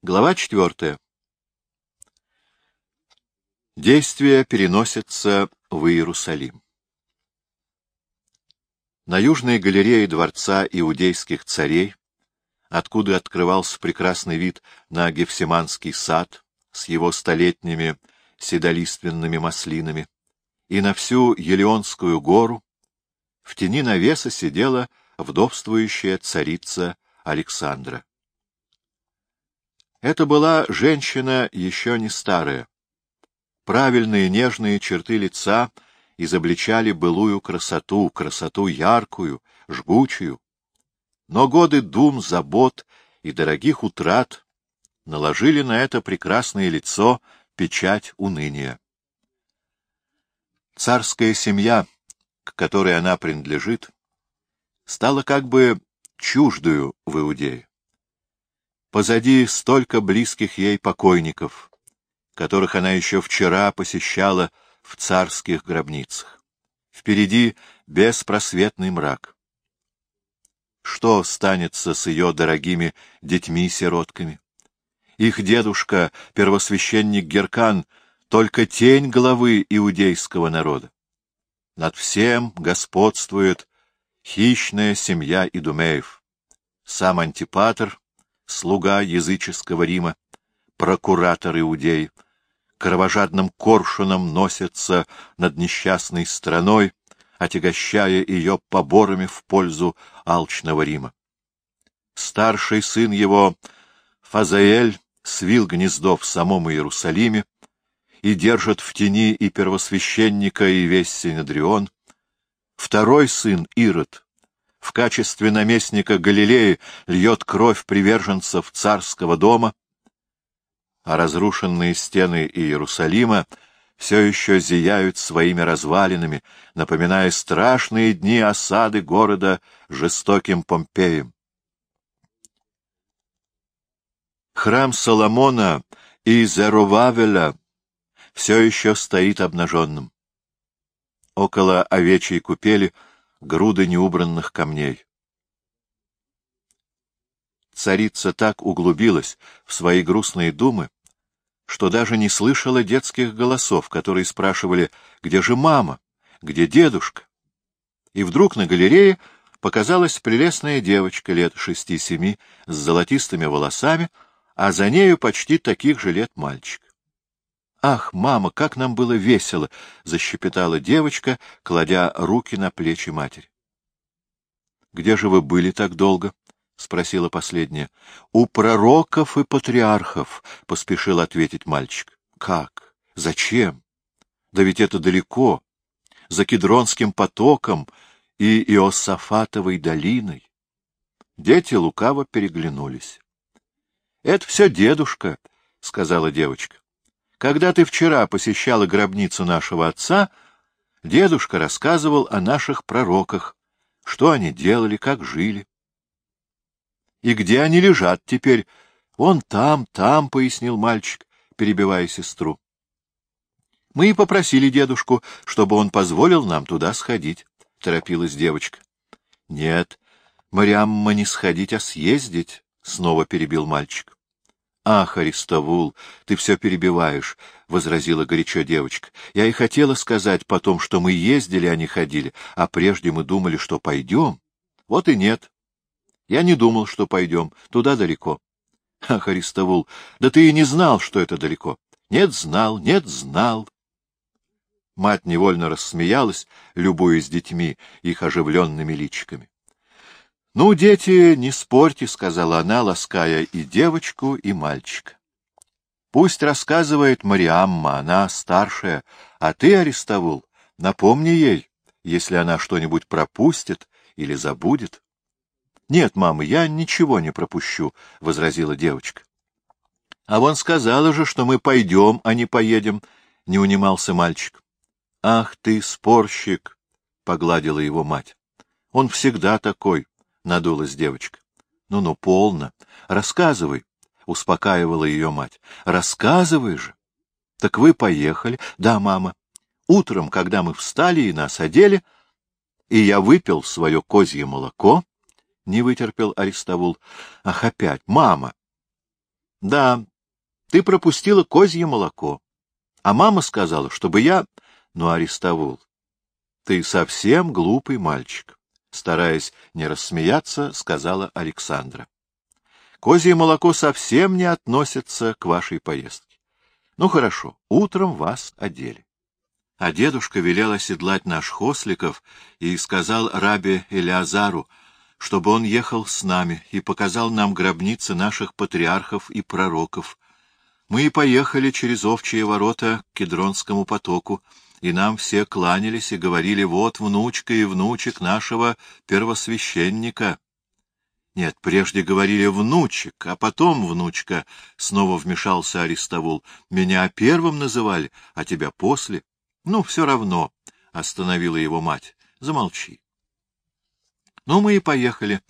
Глава четвертая. Действие переносится в Иерусалим. На южной галерее дворца иудейских царей, откуда открывался прекрасный вид на Гефсиманский сад с его столетними седолиственными маслинами, и на всю Елеонскую гору, в тени навеса сидела вдовствующая царица Александра. Это была женщина еще не старая. Правильные нежные черты лица изобличали былую красоту, красоту яркую, жгучую. Но годы дум, забот и дорогих утрат наложили на это прекрасное лицо печать уныния. Царская семья, к которой она принадлежит, стала как бы чуждую в Иудее. Позади столько близких ей покойников, которых она еще вчера посещала в царских гробницах. Впереди беспросветный мрак. Что станется с ее дорогими детьми-сиротками? Их дедушка, первосвященник Геркан, только тень главы иудейского народа. Над всем господствует хищная семья Идумеев. Сам Антипатр, слуга языческого Рима, прокуратор Иудеи, кровожадным коршуном носится над несчастной страной, отягощая ее поборами в пользу алчного Рима. Старший сын его, Фазаэль, свил гнездо в самом Иерусалиме и держит в тени и первосвященника, и весь Синедрион. Второй сын, Ирод, в качестве наместника Галилеи льет кровь приверженцев царского дома, а разрушенные стены Иерусалима все еще зияют своими развалинами, напоминая страшные дни осады города жестоким Помпеем. Храм Соломона и Зерувавеля все еще стоит обнаженным. Около овечьей купели — груды неубранных камней. Царица так углубилась в свои грустные думы, что даже не слышала детских голосов, которые спрашивали, где же мама, где дедушка. И вдруг на галерее показалась прелестная девочка лет шести-семи с золотистыми волосами, а за нею почти таких же лет мальчик. «Ах, мама, как нам было весело!» — защепетала девочка, кладя руки на плечи матери. «Где же вы были так долго?» — спросила последняя. «У пророков и патриархов», — поспешил ответить мальчик. «Как? Зачем? Да ведь это далеко, за Кедронским потоком и Иосафатовой долиной». Дети лукаво переглянулись. — Это все дедушка, — сказала девочка. Когда ты вчера посещала гробницу нашего отца, дедушка рассказывал о наших пророках, что они делали, как жили. И где они лежат теперь? Он там, там, — пояснил мальчик, перебивая сестру. Мы и попросили дедушку, чтобы он позволил нам туда сходить, — торопилась девочка. — Нет, Мариамма не сходить, а съездить, — снова перебил мальчик. Ах, Аристовул, ты все перебиваешь, — возразила горячо девочка. — Я и хотела сказать потом, что мы ездили, а не ходили, а прежде мы думали, что пойдем. Вот и нет. Я не думал, что пойдем. Туда далеко. Ах, Аристовул, да ты и не знал, что это далеко. Нет, знал, нет, знал. Мать невольно рассмеялась, любуясь детьми, их оживленными личиками. — Ну, дети, не спорьте, — сказала она, лаская и девочку, и мальчика. — Пусть рассказывает Мариамма, она старшая, а ты, Аристовул, напомни ей, если она что-нибудь пропустит или забудет. — Нет, мама, я ничего не пропущу, — возразила девочка. — А вон сказала же, что мы пойдем, а не поедем, — не унимался мальчик. — Ах ты, спорщик! — погладила его мать. — Он всегда такой надулась девочка. Ну — Ну-ну, полно. Рассказывай, — успокаивала ее мать. — Рассказывай же. — Так вы поехали? — Да, мама. Утром, когда мы встали и нас одели, и я выпил свое козье молоко, — не вытерпел Аристовул. — Ах, опять, мама! — Да, ты пропустила козье молоко. А мама сказала, чтобы я... Ну, Аристовул, ты совсем глупый мальчик. Стараясь не рассмеяться, сказала Александра. Козье молоко совсем не относится к вашей поездке. Ну, хорошо, утром вас одели. А дедушка велел оседлать наш Хосликов и сказал рабе Элиазару, чтобы он ехал с нами и показал нам гробницы наших патриархов и пророков. Мы и поехали через овчие ворота к Кедронскому потоку, и нам все кланялись и говорили, вот внучка и внучек нашего первосвященника. Нет, прежде говорили внучек, а потом внучка, — снова вмешался Аристовул. Меня первым называли, а тебя после. Ну, все равно, — остановила его мать. Замолчи. Ну, мы и поехали.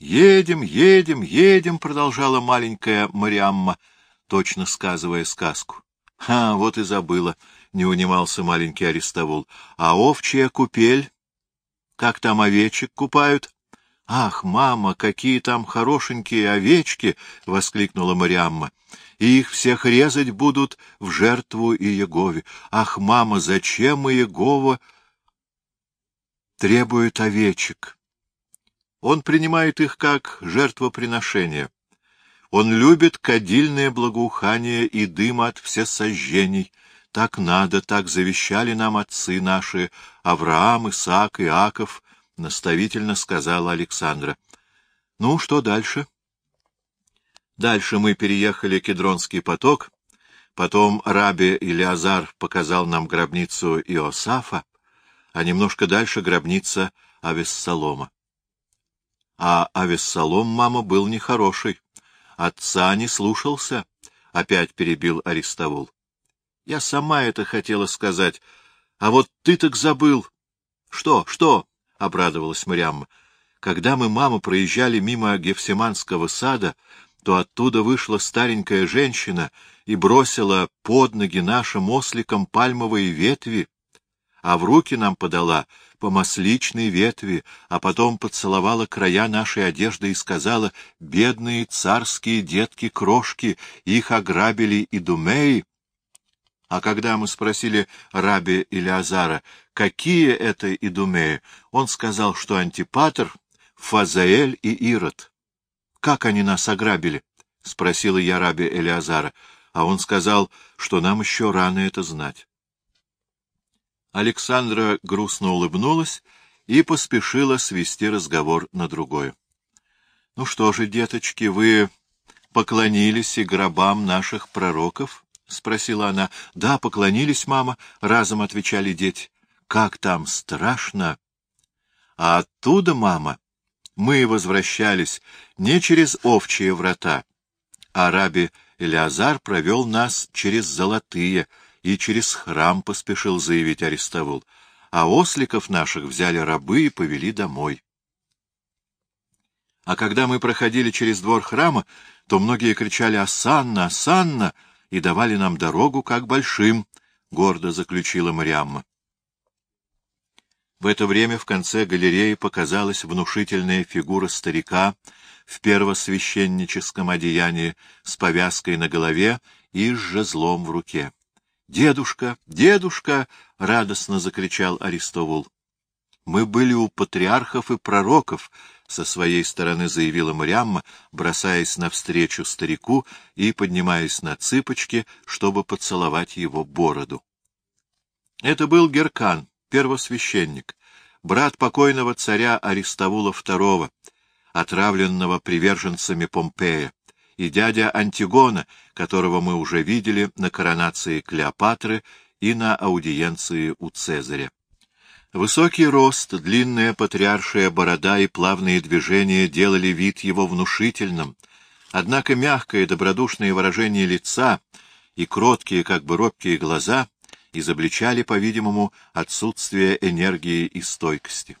Едем, едем, едем, — продолжала маленькая Мариамма, точно сказывая сказку. — А, вот и забыла, — не унимался маленький Аристовул. — А овчья купель? Как там овечек купают? — Ах, мама, какие там хорошенькие овечки! — воскликнула Мариамма. — И их всех резать будут в жертву Иегове. Ах, мама, зачем Иегова требует овечек? Он принимает их как жертвоприношение. Он любит кадильное благоухание и дым от всесожжений. Так надо, так завещали нам отцы наши, Авраам, Исаак, Иаков, — наставительно сказала Александра. — Ну, что дальше? Дальше мы переехали Кедронский поток, потом Раби Илиазар показал нам гробницу Иосафа, а немножко дальше гробница Авессалома. А Авессалом, мама, был нехороший. Отца не слушался, — опять перебил Аристовул. Я сама это хотела сказать, а вот ты так забыл. — Что, что? — обрадовалась Мариамма. Когда мы, мама, проезжали мимо Гефсиманского сада, то оттуда вышла старенькая женщина и бросила под ноги нашим осликам пальмовые ветви, а в руки нам подала по масличной ветви, а потом поцеловала края нашей одежды и сказала, «Бедные царские детки-крошки, их ограбили и думеи». А когда мы спросили раби Илиазара, какие это идумеи, он сказал, что Антипатр, Фазаэль и Ирод. «Как они нас ограбили?» — спросила я раби Элиазара, а он сказал, что нам еще рано это знать. Александра грустно улыбнулась и поспешила свести разговор на другое. — Ну что же, деточки, вы поклонились и гробам наших пророков? — спросила она. — Да, поклонились, мама, — разом отвечали дети. — Как там страшно! А оттуда, мама, мы возвращались не через овчие врата, а раби Элиазар провел нас через золотые, и через храм поспешил заявить Арестовул, а осликов наших взяли рабы и повели домой. А когда мы проходили через двор храма, то многие кричали «Асанна! Асанна!» и давали нам дорогу как большим, — гордо заключила Мариамма. В это время в конце галереи показалась внушительная фигура старика в первосвященническом одеянии с повязкой на голове и с жезлом в руке. «Дедушка! Дедушка!» — радостно закричал Аристовул. «Мы были у патриархов и пророков», — со своей стороны заявила Мариамма, бросаясь навстречу старику и поднимаясь на цыпочки, чтобы поцеловать его бороду. Это был Геркан, первосвященник, брат покойного царя Аристовула II, отравленного приверженцами Помпея и дядя Антигона, которого мы уже видели на коронации Клеопатры и на аудиенции у Цезаря. Высокий рост, длинная патриаршая борода и плавные движения делали вид его внушительным, однако мягкое добродушное выражение лица и кроткие, как бы робкие глаза изобличали, по-видимому, отсутствие энергии и стойкости.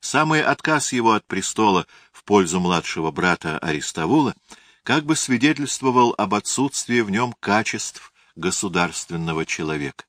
Самый отказ его от престола в пользу младшего брата Аристовула — как бы свидетельствовал об отсутствии в нем качеств государственного человека.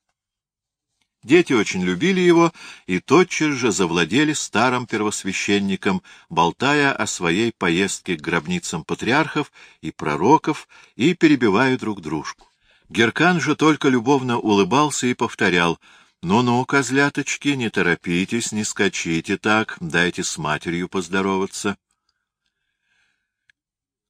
Дети очень любили его и тотчас же завладели старым первосвященником, болтая о своей поездке к гробницам патриархов и пророков и перебивая друг дружку. Геркан же только любовно улыбался и повторял «Ну-ну, козляточки, не торопитесь, не скачите так, дайте с матерью поздороваться». —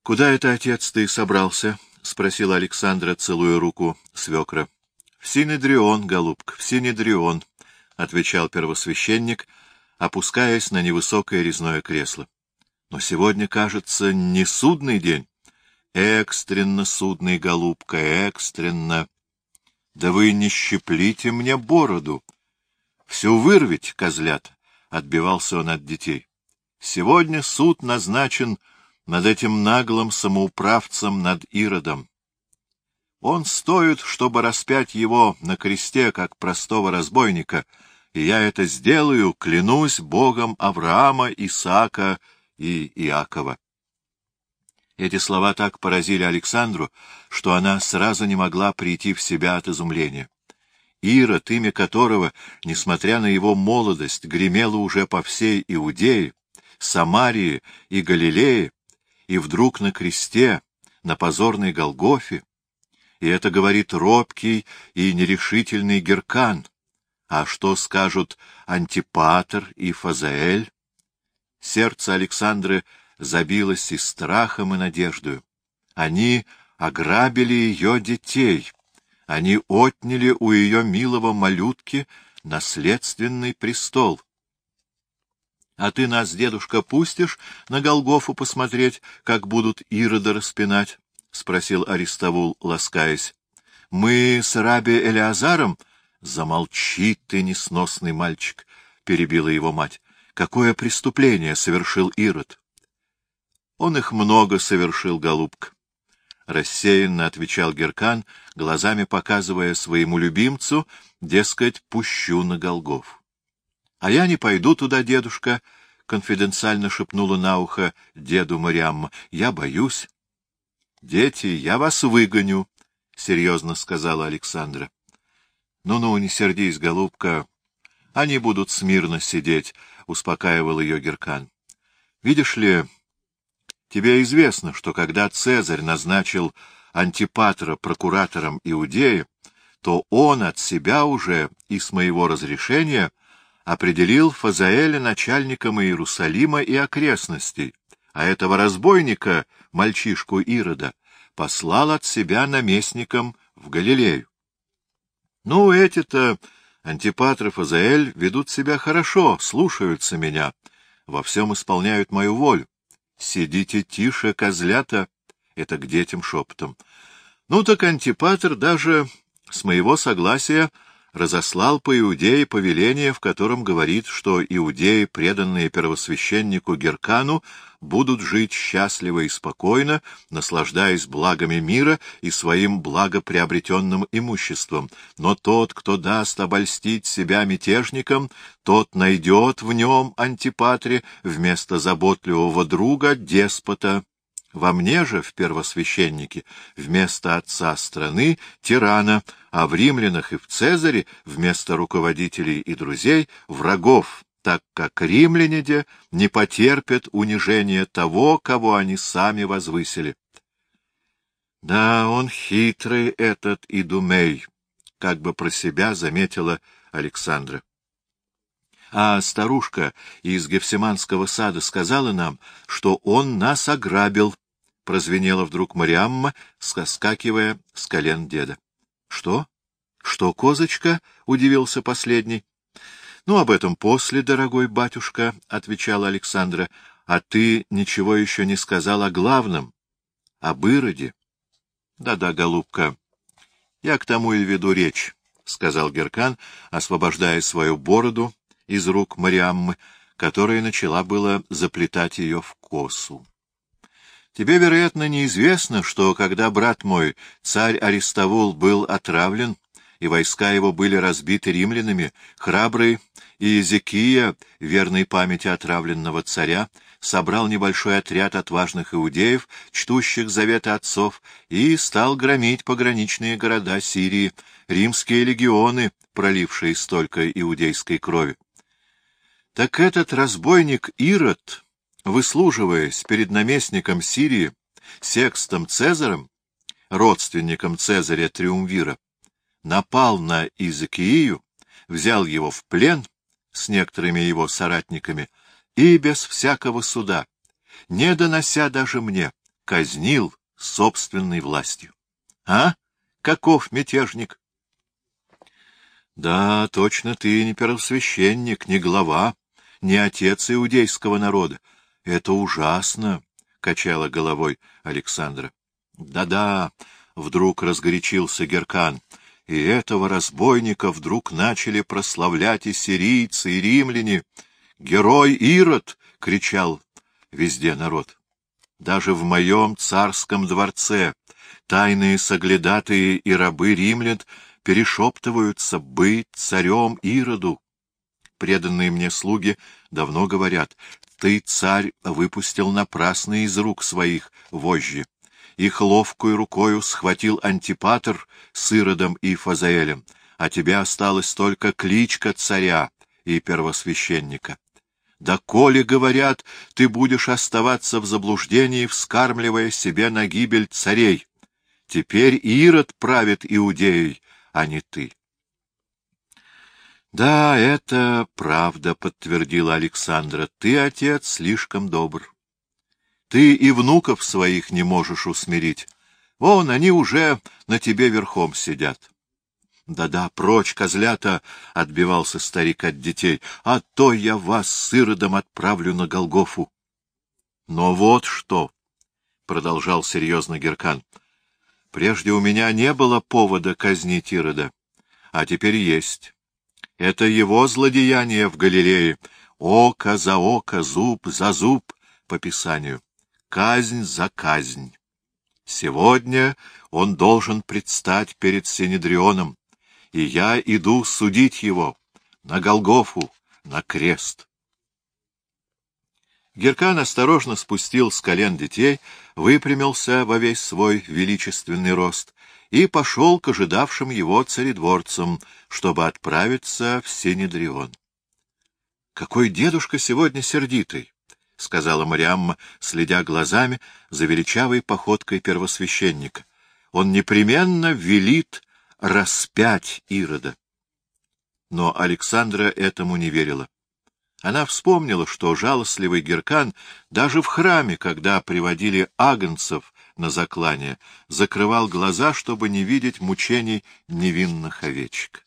Куда это, отец, ты собрался? — спросила Александра, целуя руку свекра. — В Синедрион, голубка, в Синедрион, — отвечал первосвященник, опускаясь на невысокое резное кресло. — Но сегодня, кажется, не судный день. — Экстренно, судный, голубка, экстренно. — Да вы не щеплите мне бороду. — Всю вырвить, козлят, — отбивался он от детей. — Сегодня суд назначен над этим наглым самоуправцем, над Иродом. Он стоит, чтобы распять его на кресте, как простого разбойника, и я это сделаю, клянусь Богом Авраама, Исаака и Иакова. Эти слова так поразили Александру, что она сразу не могла прийти в себя от изумления. Ирод, имя которого, несмотря на его молодость, гремело уже по всей Иудее, Самарии и Галилее, и вдруг на кресте, на позорной Голгофе, и это говорит робкий и нерешительный Геркан. А что скажут Антипатр и Фазаэль? Сердце Александры забилось и страхом, и надеждою. Они ограбили ее детей, они отняли у ее милого малютки наследственный престол. А ты нас, дедушка, пустишь на Голгофу посмотреть, как будут Ирода распинать? — спросил Аристовул, ласкаясь. — Мы с Раби Элиазаром? — Замолчи ты, несносный мальчик, — перебила его мать. — Какое преступление совершил Ирод? — Он их много совершил, голубка. Рассеянно отвечал Геркан, глазами показывая своему любимцу, дескать, пущу на Голгоф. — А я не пойду туда, дедушка, — конфиденциально шепнула на ухо деду Мариамма. — Я боюсь. — Дети, я вас выгоню, — серьезно сказала Александра. Ну — Ну-ну, не сердись, голубка. Они будут смирно сидеть, — успокаивал ее Геркан. — Видишь ли, тебе известно, что когда Цезарь назначил Антипатра прокуратором Иудеи, то он от себя уже и с моего разрешения определил Фазаэля начальником Иерусалима и окрестностей, а этого разбойника, мальчишку Ирода, послал от себя наместником в Галилею. Ну, эти-то, Антипатров и Заэль, ведут себя хорошо, слушаются меня, во всем исполняют мою волю. Сидите тише, козлята, это к детям шепотом. Ну так Антипатр даже с моего согласия разослал по Иудее повеление, в котором говорит, что иудеи, преданные первосвященнику Геркану, будут жить счастливо и спокойно, наслаждаясь благами мира и своим благоприобретенным имуществом. Но тот, кто даст обольстить себя мятежникам, тот найдет в нем, антипатре, вместо заботливого друга, деспота, во мне же, в первосвященнике, вместо отца страны — тирана, а в римлянах и в Цезаре вместо руководителей и друзей — врагов, так как римляне де не потерпят унижения того, кого они сами возвысили. Да, он хитрый этот Идумей, как бы про себя заметила Александра. А старушка из Гефсиманского сада сказала нам, что он нас ограбил, — прозвенела вдруг Мариамма, соскакивая с колен деда. — Что? Что, козочка? — удивился последний. — Ну, об этом после, дорогой батюшка, — отвечала Александра. — А ты ничего еще не сказал о главном, об Ироде. Да — Да-да, голубка, я к тому и веду речь, — сказал Геркан, освобождая свою бороду из рук Мариаммы, которая начала было заплетать ее в косу. Тебе, вероятно, неизвестно, что когда брат мой, царь Аристовул, был отравлен, и войска его были разбиты римлянами, храбрый Иезекия, верной памяти отравленного царя, собрал небольшой отряд отважных иудеев, чтущих заветы отцов, и стал громить пограничные города Сирии, римские легионы, пролившие столько иудейской крови. Так этот разбойник Ирод, выслуживаясь перед наместником Сирии, Секстом Цезарем, родственником Цезаря Триумвира, напал на Изакию, взял его в плен с некоторыми его соратниками и без всякого суда, не донося даже мне, казнил собственной властью. А? Каков мятежник? Да, точно ты не первосвященник, не глава, не отец иудейского народа. Это ужасно, — качала головой Александра. Да-да, — вдруг разгорячился Геркан, — и этого разбойника вдруг начали прославлять и сирийцы, и римляне. «Герой Ирод!» — кричал везде народ. Даже в моем царском дворце тайные соглядатые и рабы римлян перешептываются быть царем Ироду. Преданные мне слуги давно говорят, ты, царь, выпустил напрасно из рук своих вожжи. Их ловкую рукою схватил антипатр с Иродом и Фазаэлем, а тебе осталась только кличка царя и первосвященника. Да коли, говорят, ты будешь оставаться в заблуждении, вскармливая себе на гибель царей. Теперь Ирод правит Иудеей, а не ты. — Да, это правда, — подтвердила Александра. — Ты, отец, слишком добр. Ты и внуков своих не можешь усмирить. Вон, они уже на тебе верхом сидят. Да-да, прочь, козлята, — отбивался старик от детей, — а то я вас с Иродом отправлю на Голгофу. Но вот что, — продолжал серьезно Геркан, — прежде у меня не было повода казнить Ирода, а теперь есть. Это его злодеяние в Галилее. Око за око, зуб за зуб, по Писанию. Казнь за казнь. Сегодня он должен предстать перед Синедрионом, и я иду судить его на Голгофу, на крест. Геркан осторожно спустил с колен детей, выпрямился во весь свой величественный рост и пошел к ожидавшим его царедворцам, чтобы отправиться в Синедрион. — Какой дедушка сегодня сердитый! — сказала Мариамма, следя глазами за величавой походкой первосвященника. — Он непременно велит распять Ирода. Но Александра этому не верила. Она вспомнила, что жалостливый Геркан даже в храме, когда приводили агнцев на заклание, закрывал глаза, чтобы не видеть мучений невинных овечек.